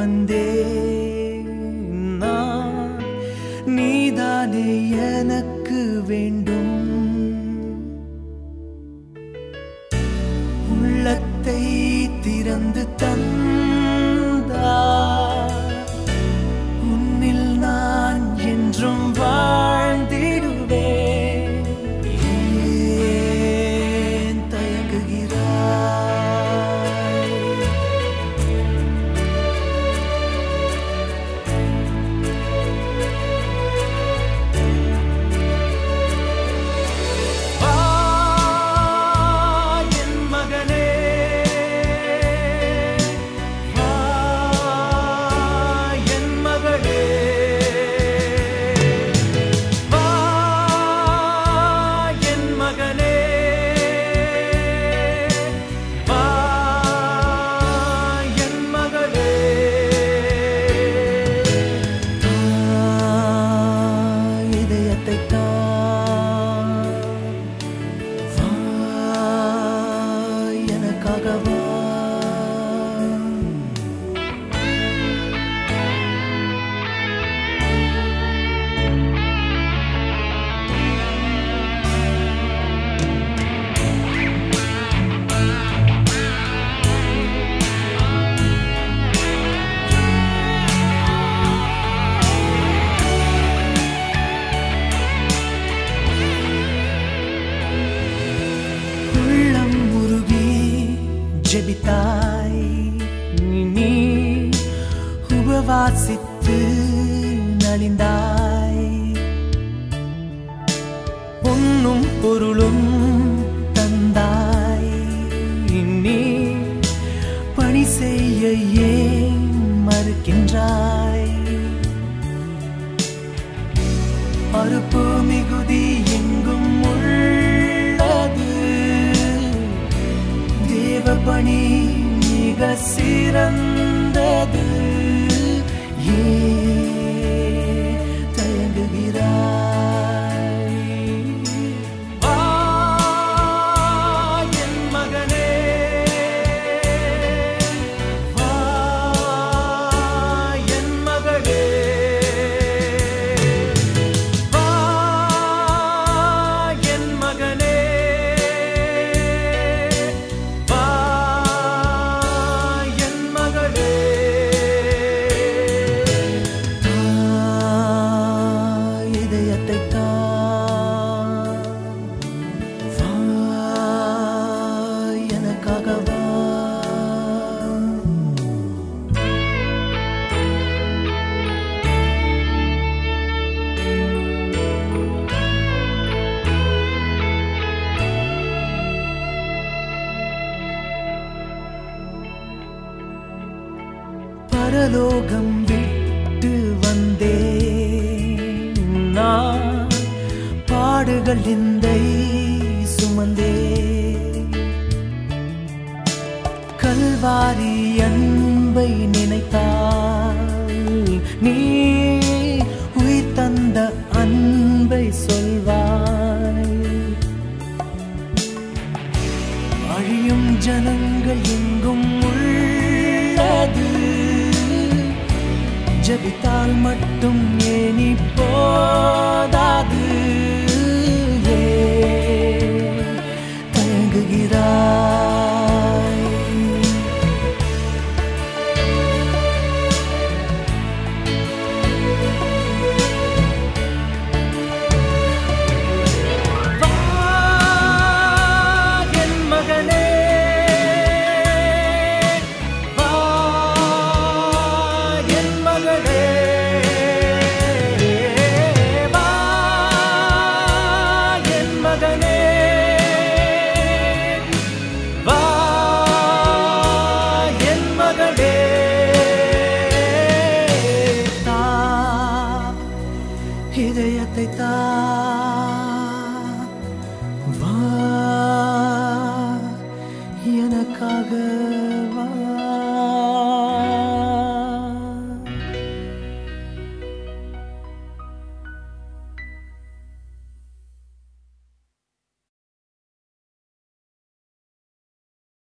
வந்தே நான். நீதானே எனக்கு வேண்டும். உள்ளத்தை திறந்து தந்தா ஜெபித்தாய். நீ உபவாசித்து நலிந்தாய். பொன்னும் பொருளும் தந்தாய். நீ பணி செய்ய ஏன் மறுக்கின்றாய்? மறுப்பு மிகுதி பரலோகம் விட்டு வந்தே நான் பாடுகள் நிந்தை சுமந்தே கல்வாரி அன்பை நினைத்தால் நீ உயிர் தந்த அன்பை சொல்வாய். அழியும் ஜனங்கள் எங்கும் ஜபித்தால் மட்டும் ஏனி போதாது. now.